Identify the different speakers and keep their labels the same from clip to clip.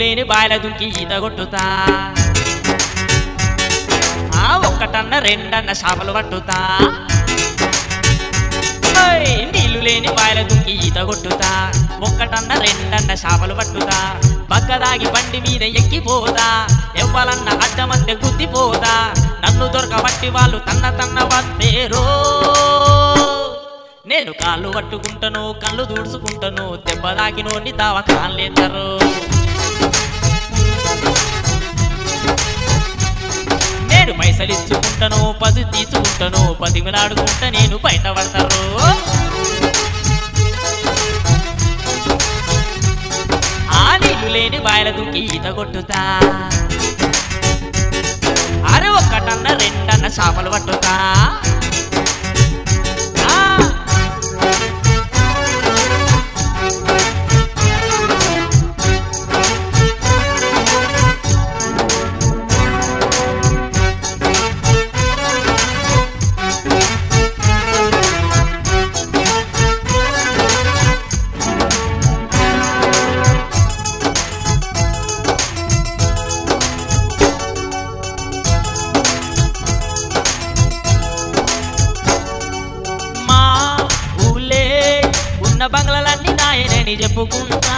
Speaker 1: లేని బాయిల దుంకి ఈత కొట్టుతా. ఆ ఒక్కటన్న రెండన్న చేపలు పట్టుతా. ఓయ్, నీళ్ళు లేని బాయిల దుంకి ఈత కొట్టుతా. ఒక్కటన్న రెండన్న చేపలు పట్టుతా. పక్కదాగి బండి మీద ఎక్కిపోదా ఎవ్వాలన్న అడ్డమంటే గుద్దిపోదా నన్ను దొరకబట్టి వాళ్ళు తన్న తన్న వస్తేరో నేను కాళ్ళు పట్టుకుంటాను కళ్ళు దూడుచుకుంటాను దెబ్బ తాకినోని దావ కాళ్ళేద్దరు నేను పైసలు తీసుకుంటను పది తీసుకుంటాను నేను బయట పడతాను ఆ నీళ్ళు లేని బాయల దుక్కి ఈత కొట్టుతా. అరే ఒక్కటన్న రెండన్న చేపలు పట్టుతా. చెప్పుకుంటా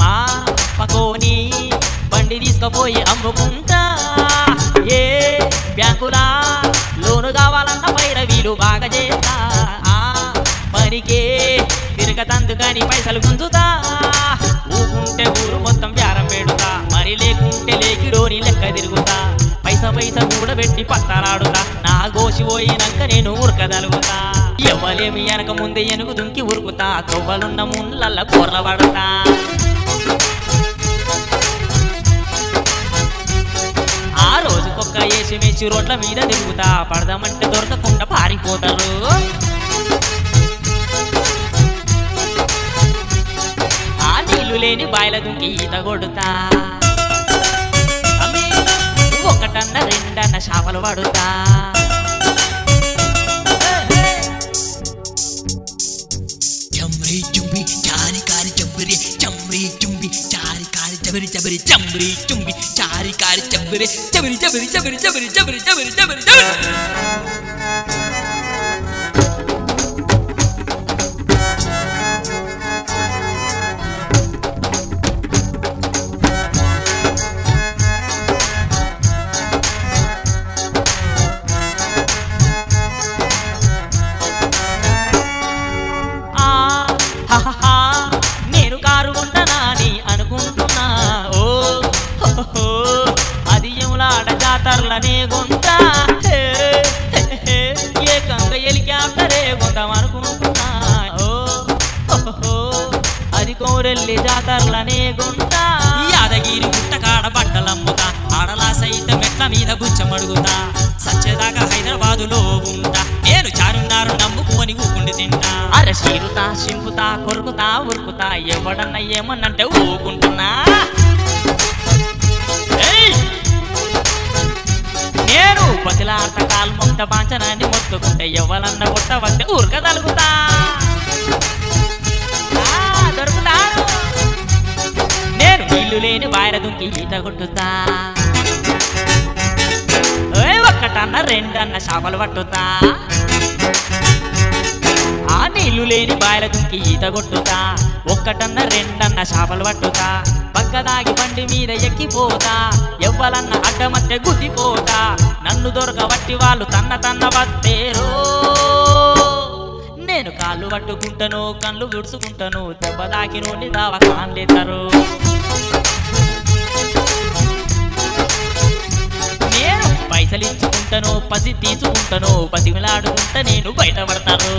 Speaker 1: మా పకోని బండి తీసుకుపోయి అమ్ముకుంటా. ఏ బ్యాంకులా లోను కావాలన్న పైర వీలు బాగా చేస్తా. ఆ పనికే తిరగతందుకని పైసలు గుంజుతా. ఊకుంటే ఊరు మొత్తం వ్యారం పెడుతా. మరి లేకుంటే లేకిడోని లెక్క తిరుగుతా. పైస పైస కూడా పెట్టి పత్తలాడుతా నా గోసి పోయినాక నేను ఉరకదలుగుతా ఎవ్వలేమి వెనక ముందే ఎనుగు దుంకి ఉరుకుతా కొవ్వలున్న ముళ్ళల్ల కూరల పడతా ఆ రోజుకొక్క ఏసి మెచ్చి రోడ్ల మీద తిరుగుతా పడదామంటే దొరకకుండా పారిపోతారు. ఆ నీళ్ళు లేని బాయిల దుంకి ఈత కొడుతా. ఒకటన్న రెండన్న చేపలు పడుతా.
Speaker 2: ചബരി ചമ്പരി ചുംബി ചാരി കാരി
Speaker 1: ചമ്പരി ചബരി ചബരി ചബരി ചബരി ചബരി ചബരി ചബരി ചബരി ఎములాడ జాతరలనే ఏ కంగ హే, హే, ఏకంగా అనుకుంటున్నా. ఓ అది కోరెల్లి జాతరలనే కొంట యాదగిరి గుట్ట కాడ బట్టలమ్ముతా ఆడలా సైతం మెట్ల మీద గుచ్చమడుగుతా. సచ్చేదాకా హైదరాబాదులో ఉంటా. నేను చారున్నారు నమ్ముకొని ఊకుండి తింటా. అరే చీరుతా చింపుతా కొరుకుతా ఉరుకుతా. ఎవడన్నా ఏమన్నంటే ఊకుంటా. పట్ట పాంచనాన్ని మొత్తుకుంటే ఎవరన్న కొట్ట వస్తే ఊరక తలుగుతా దొరుకుతారు. నేను ఇల్లు లేని బాయర దుంకి ఈత కొట్టుతా. ఒక్కటన్న రెండన్న చేపలు పట్టుతా. నీళ్ళు లేని బాయల దుంకి ఈత కొట్టుతా. ఒక్కటన్న రెండన్న చేపలు పట్టుతా. పక్కదాగి బండి మీద ఎక్కిపోతా. ఎవ్వలన్న అడ్డమట్టె గుద్దిపోతా. నన్ను దొరకబట్టి వాళ్ళు తన్న తన్న వత్తేరో నేను కాళ్ళు పట్టుకుంటాను కళ్ళు విడుచుకుంటాను దెబ్బ దాకినోని దావ కాన్లేతారు నేను పైసలు ఇచ్చుకుంటాను పసి తీసుకుంటాను పసిమిలాడుకుంటా నేను బయటపడతాను.